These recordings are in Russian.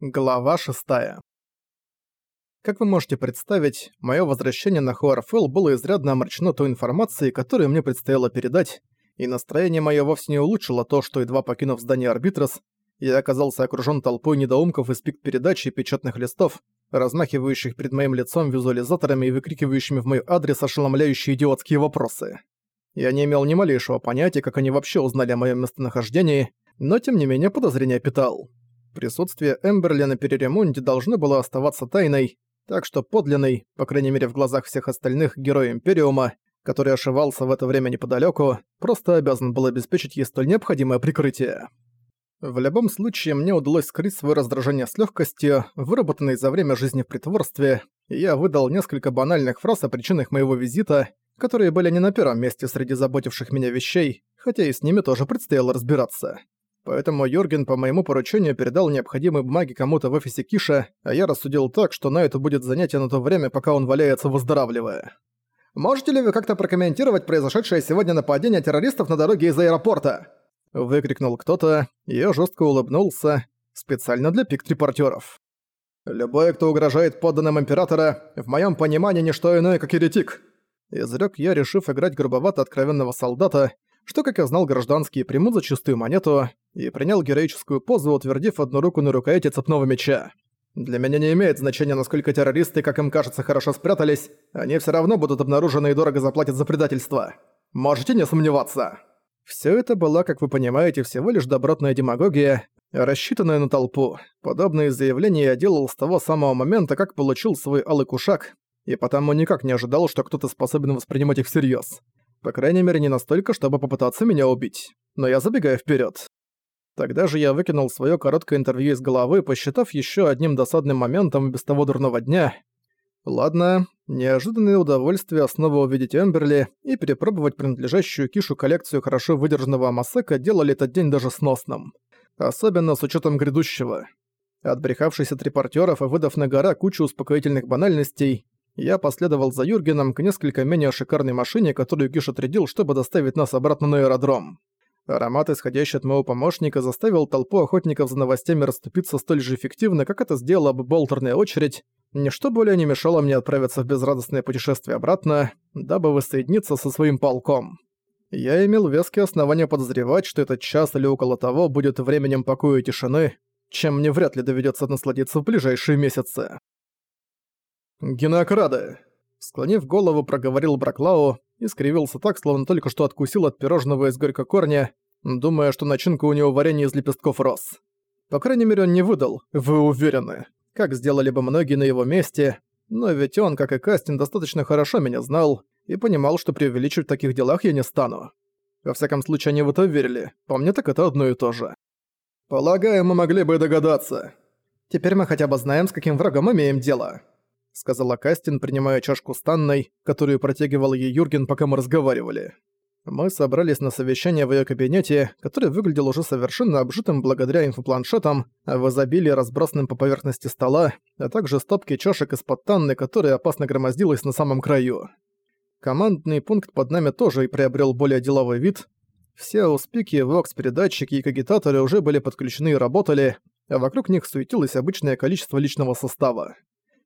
Глава 6. Как вы можете представить, мое возвращение на Хуарфелл было изрядно омрачено той информацией, которую мне предстояло передать, и настроение мое вовсе не улучшило то, что, едва покинув здание Арбитрос, я оказался окружен толпой недоумков из пик передачи и печатных листов, размахивающих перед моим лицом визуализаторами и выкрикивающими в мой адрес ошеломляющие идиотские вопросы. Я не имел ни малейшего понятия, как они вообще узнали о моем местонахождении, но тем не менее подозрения питал. Присутствие Эмберли на переремонте должно было оставаться тайной, так что подлинный, по крайней мере в глазах всех остальных, герой Империума, который ошивался в это время неподалеку, просто обязан был обеспечить ей столь необходимое прикрытие. В любом случае, мне удалось скрыть свое раздражение с легкостью, выработанной за время жизни в притворстве, и я выдал несколько банальных фраз о причинах моего визита, которые были не на первом месте среди заботивших меня вещей, хотя и с ними тоже предстояло разбираться. Поэтому Юрген по моему поручению передал необходимые бумаги кому-то в офисе Киша, а я рассудил так, что на это будет занятие на то время, пока он валяется выздоравливая. «Можете ли вы как-то прокомментировать произошедшее сегодня нападение террористов на дороге из аэропорта?» Выкрикнул кто-то, я жестко улыбнулся, специально для пикт-репортеров. «Любой, кто угрожает подданным Императора, в моем понимании не что иное, как еретик», изрек я, решив играть грубовато откровенного солдата, что, как я знал, гражданские примут за чистую монету, и принял героическую позу, утвердив одну руку на рукояти цепного меча. Для меня не имеет значения, насколько террористы, как им кажется, хорошо спрятались, они все равно будут обнаружены и дорого заплатят за предательство. Можете не сомневаться. Все это была, как вы понимаете, всего лишь добротная демагогия, рассчитанная на толпу. Подобные заявления я делал с того самого момента, как получил свой алый кушак, и потому никак не ожидал, что кто-то способен воспринимать их всерьез. По крайней мере, не настолько, чтобы попытаться меня убить. Но я забегаю вперед. Тогда же я выкинул свое короткое интервью из головы, посчитав еще одним досадным моментом без того дурного дня. Ладно, неожиданное удовольствие снова увидеть Эмберли и перепробовать принадлежащую Кишу коллекцию хорошо выдержанного Амасека делали этот день даже сносным. Особенно с учетом грядущего. Отбрехавшись от репортеров и выдав на гора кучу успокоительных банальностей, я последовал за Юргеном к несколько менее шикарной машине, которую Гиш отрядил, чтобы доставить нас обратно на аэродром. Аромат, исходящий от моего помощника, заставил толпу охотников за новостями расступиться столь же эффективно, как это сделала бы болтерная очередь. Ничто более не мешало мне отправиться в безрадостное путешествие обратно, дабы воссоединиться со своим полком. Я имел веские основания подозревать, что этот час или около того будет временем покоя и тишины, чем мне вряд ли доведется насладиться в ближайшие месяцы. «Генокрады!» Склонив голову, проговорил Браклау и скривился так, словно только что откусил от пирожного из горькокорня, думая, что начинка у него варенье из лепестков роз. По крайней мере, он не выдал, вы уверены, как сделали бы многие на его месте, но ведь он, как и Кастин, достаточно хорошо меня знал и понимал, что преувеличивать в таких делах я не стану. Во всяком случае, они в это верили, по мне так это одно и то же. «Полагаю, мы могли бы догадаться. Теперь мы хотя бы знаем, с каким врагом имеем дело», сказала Кастин, принимая чашку с Танной, которую протягивал ей Юрген, пока мы разговаривали. Мы собрались на совещание в её кабинете, который выглядел уже совершенно обжитым благодаря инфопланшетам, в изобилии разбросанным по поверхности стола, а также стопки чашек из-под Танны, которая опасно громоздилась на самом краю. Командный пункт под нами тоже и приобрел более деловой вид. Все успеки, вокс-передатчики и кагитаторы уже были подключены и работали, а вокруг них суетилось обычное количество личного состава.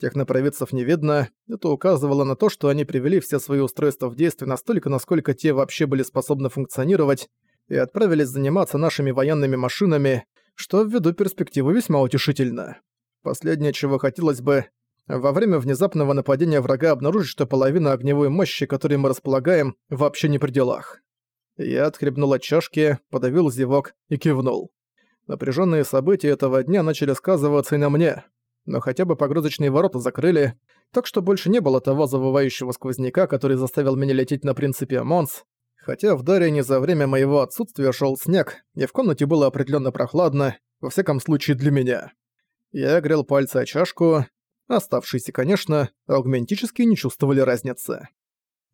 Технопровидцев не видно, это указывало на то, что они привели все свои устройства в действие настолько, насколько те вообще были способны функционировать, и отправились заниматься нашими военными машинами, что ввиду перспективы весьма утешительно. Последнее, чего хотелось бы, во время внезапного нападения врага обнаружить, что половина огневой мощи, которой мы располагаем, вообще не при делах. Я отхлебнул от чашки, подавил зевок и кивнул. Напряженные события этого дня начали сказываться и на мне но хотя бы погрузочные ворота закрыли, так что больше не было того завывающего сквозняка, который заставил меня лететь на принципе Монс. Хотя в Дарине за время моего отсутствия шел снег, и в комнате было определенно прохладно, во всяком случае для меня. Я грел пальцы о чашку, оставшиеся, конечно, аугментически не чувствовали разницы.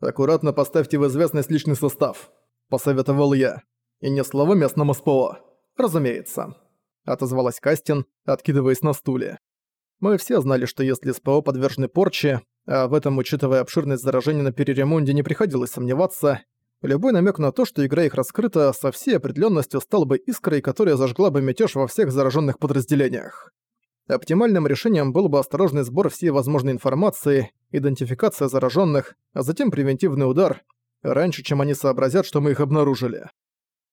«Аккуратно поставьте в известность личный состав», — посоветовал я. «И ни слова местному СПО. Разумеется», — отозвалась Кастин, откидываясь на стуле. Мы все знали, что если СПО подвержены порче, а в этом, учитывая обширность заражения на переремонте, не приходилось сомневаться, любой намек на то, что игра их раскрыта, со всей определенностью стал бы искрой, которая зажгла бы мятеж во всех зараженных подразделениях. Оптимальным решением был бы осторожный сбор всей возможной информации, идентификация зараженных, а затем превентивный удар, раньше, чем они сообразят, что мы их обнаружили.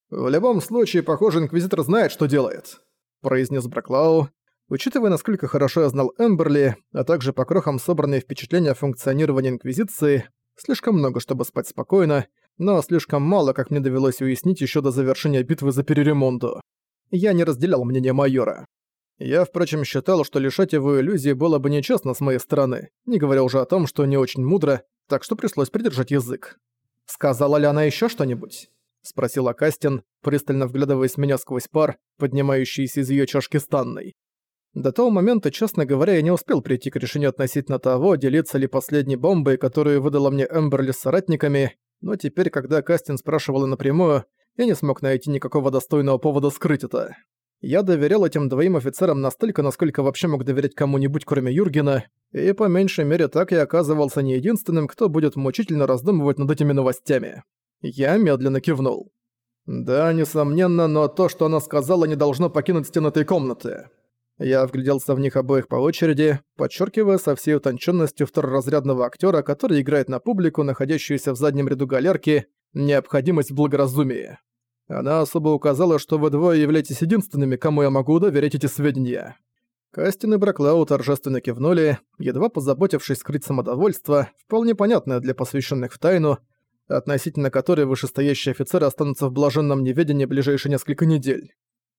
«В любом случае, похоже, Инквизитор знает, что делает», — произнес Браклау. Учитывая, насколько хорошо я знал Эмберли, а также по крохам собранные впечатления о функционировании Инквизиции, слишком много, чтобы спать спокойно, но слишком мало, как мне довелось уяснить еще до завершения битвы за Переремонту. Я не разделял мнение майора. Я, впрочем, считал, что лишать его иллюзии было бы нечестно с моей стороны, не говоря уже о том, что не очень мудро, так что пришлось придержать язык. «Сказала ли она еще что-нибудь?» — спросила Кастин, пристально вглядываясь в меня сквозь пар, поднимающийся из ее чашки станной. До того момента, честно говоря, я не успел прийти к решению относительно того, делиться ли последней бомбой, которую выдала мне Эмберли с соратниками, но теперь, когда Кастин спрашивала напрямую, я не смог найти никакого достойного повода скрыть это. Я доверял этим двоим офицерам настолько, насколько вообще мог доверять кому-нибудь, кроме Юргена, и по меньшей мере так я оказывался не единственным, кто будет мучительно раздумывать над этими новостями. Я медленно кивнул. Да, несомненно, но то, что она сказала, не должно покинуть стены этой комнаты. Я вгляделся в них обоих по очереди, подчеркивая со всей утонченностью второразрядного актера, который играет на публику, находящуюся в заднем ряду галерки, необходимость в благоразумии. Она особо указала, что вы двое являетесь единственными, кому я могу доверить эти сведения. Кастин и Браклау торжественно кивнули, едва позаботившись скрыть самодовольство, вполне понятное для посвященных в тайну, относительно которой вышестоящие офицеры останутся в блаженном неведении ближайшие несколько недель.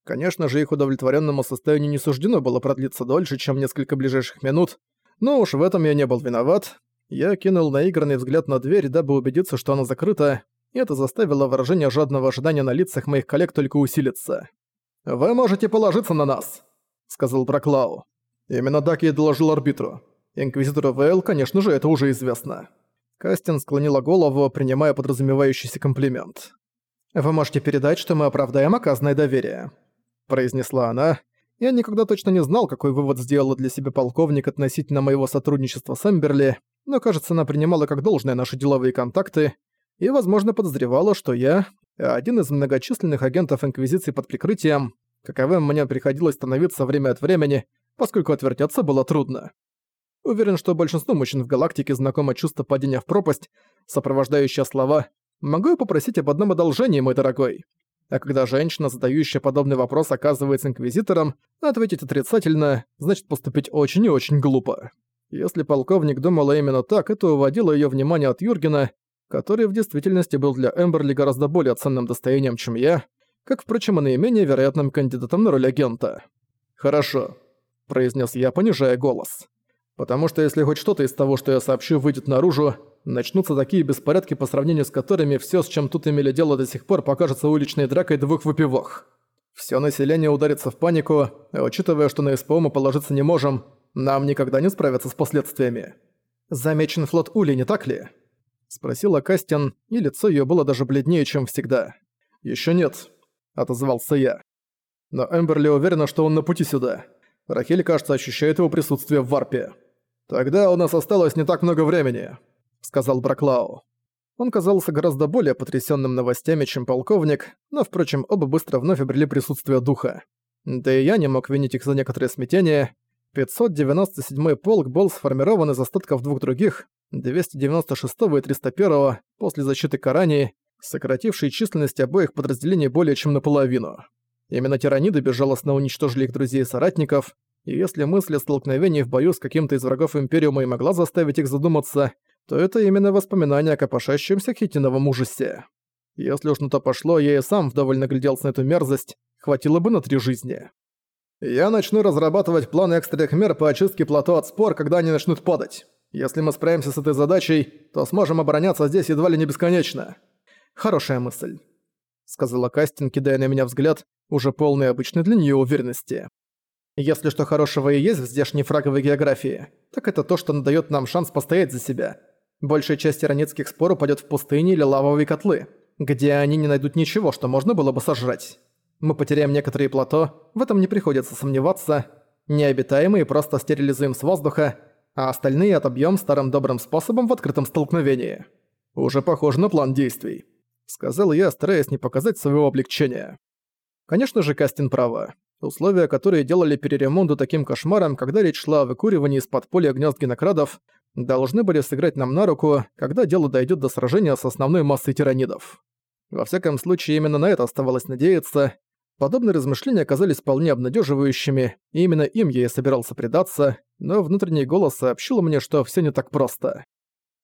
Конечно же, их удовлетворенному состоянию не суждено было продлиться дольше, чем несколько ближайших минут, но уж в этом я не был виноват. Я кинул наигранный взгляд на дверь, дабы убедиться, что она закрыта, и это заставило выражение жадного ожидания на лицах моих коллег только усилиться. «Вы можете положиться на нас», — сказал Браклау. «Именно так я доложил арбитру. Инквизитору Вейл, конечно же, это уже известно». Кастин склонила голову, принимая подразумевающийся комплимент. «Вы можете передать, что мы оправдаем оказанное доверие», — произнесла она. Я никогда точно не знал, какой вывод сделала для себя полковник относительно моего сотрудничества с Эмберли, но, кажется, она принимала как должное наши деловые контакты и, возможно, подозревала, что я один из многочисленных агентов Инквизиции под прикрытием, каковым мне приходилось становиться время от времени, поскольку отвертеться было трудно. Уверен, что большинству мужчин в галактике знакомо чувство падения в пропасть, сопровождающее слова «Могу я попросить об одном одолжении, мой дорогой?» А когда женщина, задающая подобный вопрос, оказывается инквизитором, ответить отрицательно, значит поступить очень и очень глупо. Если полковник думала именно так, это уводило ее внимание от Юргена, который в действительности был для Эмберли гораздо более ценным достоянием, чем я, как, впрочем, и наименее вероятным кандидатом на роль агента. «Хорошо», — произнес я, понижая голос. «Потому что если хоть что-то из того, что я сообщу, выйдет наружу, начнутся такие беспорядки, по сравнению с которыми все, с чем тут имели дело до сих пор, покажется уличной дракой двух выпивок. Все население ударится в панику, а учитывая, что на СПО мы положиться не можем, нам никогда не справиться с последствиями. Замечен флот Ули, не так ли?» Спросила Кастин, и лицо её было даже бледнее, чем всегда. «Ещё нет», — отозвался я. «Но Эмберли уверена, что он на пути сюда. Рахель, кажется, ощущает его присутствие в варпе. Тогда у нас осталось не так много времени», — сказал Браклау. Он казался гораздо более потрясённым новостями, чем полковник, но, впрочем, оба быстро вновь обрели присутствие духа. Да и я не мог винить их за некоторое смятение. 597-й полк был сформирован из остатков двух других, 296 и 301 после защиты Карани, сократившей численность обоих подразделений более чем наполовину. Именно тираниды безжалостно уничтожили их друзей и соратников, и если мысль о столкновении в бою с каким-то из врагов Империума и могла заставить их задуматься, то это именно воспоминание о копошащемся хитиновом ужасе. Если уж на то пошло, я и сам вдоволь нагляделся на эту мерзость, хватило бы на три жизни. Я начну разрабатывать план экстренных мер по очистке плато от спор, когда они начнут падать. Если мы справимся с этой задачей, то сможем обороняться здесь едва ли не бесконечно. Хорошая мысль», — сказала Кастин, кидая на меня взгляд, уже полный обычной для нее уверенности. «Если что хорошего и есть в здешней фраговой географии, так это то, что надает нам шанс постоять за себя. Большая часть иронецких спор упадет в пустыни или лавовые котлы, где они не найдут ничего, что можно было бы сожрать. Мы потеряем некоторые плато, в этом не приходится сомневаться. Необитаемые просто стерилизуем с воздуха, а остальные отобьём старым добрым способом в открытом столкновении. Уже похоже на план действий», — сказал я, стараясь не показать своего облегчения. Конечно же, Кастин права. Условия, которые делали переремонту таким кошмаром, когда речь шла о выкуривании из подполья гнезд генокрадов, должны были сыграть нам на руку, когда дело дойдет до сражения с основной массой тиранидов. Во всяком случае, именно на это оставалось надеяться. Подобные размышления оказались вполне обнадеживающими, и именно им я и собирался предаться, но внутренний голос сообщил мне, что все не так просто.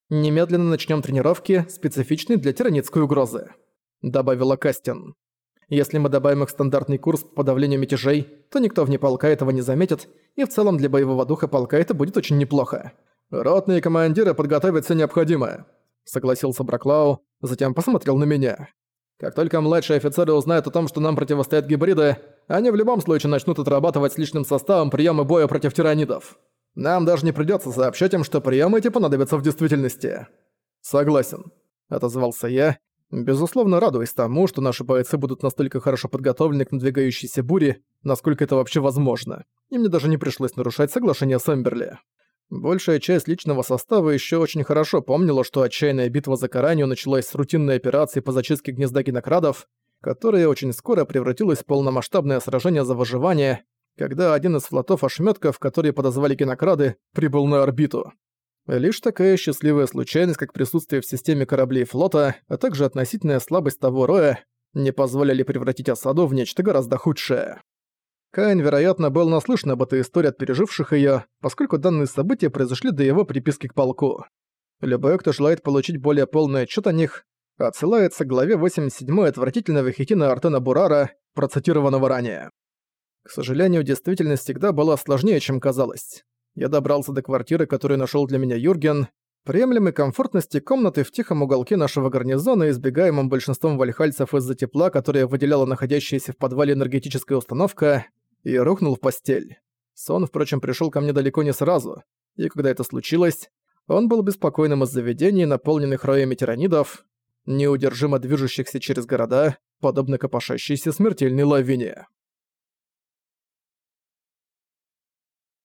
«Немедленно начнем тренировки, специфичные для тиранитской угрозы», — добавила Кастин. «Если мы добавим их стандартный курс по подавлению мятежей, то никто вне полка этого не заметит, и в целом для боевого духа полка это будет очень неплохо. Ротные командиры подготовят все необходимое», — согласился Браклау, затем посмотрел на меня. «Как только младшие офицеры узнают о том, что нам противостоят гибриды, они в любом случае начнут отрабатывать с личным составом приемы боя против тиранидов». Нам даже не придётся сообщать им, что приёмы эти понадобятся в действительности. Согласен, отозвался я, безусловно радуясь тому, что наши бойцы будут настолько хорошо подготовлены к надвигающейся буре, насколько это вообще возможно. И мне даже не пришлось нарушать соглашение с Эмберли. Большая часть личного состава ещё очень хорошо помнила, что отчаянная битва за Каранию началась с рутинной операции по зачистке гнезда генокрадов, которая очень скоро превратилась в полномасштабное сражение за выживание, когда один из флотов ошметков, которые подозвали генокрады, прибыл на орбиту. Лишь такая счастливая случайность, как присутствие в системе кораблей флота, а также относительная слабость того роя, не позволили превратить осаду в нечто гораздо худшее. Каин, вероятно, был наслышан об этой истории от переживших её, поскольку данные события произошли до его приписки к полку. Любой, кто желает получить более полный отчет о них, отсылается к главе 87 отвратительного хитина Артена Бурара, процитированного ранее. К сожалению, действительность всегда была сложнее, чем казалось. Я добрался до квартиры, которую нашел для меня Юрген, приемлемой комфортности комнаты в тихом уголке нашего гарнизона, избегаемом большинством вальхальцев из-за тепла, которое выделяла находящаяся в подвале энергетическая установка, и рухнул в постель. Сон, впрочем, пришел ко мне далеко не сразу, и когда это случилось, он был беспокойным из заведений, наполненных роями тиранидов, неудержимо движущихся через города, подобно копошащейся смертельной лавине.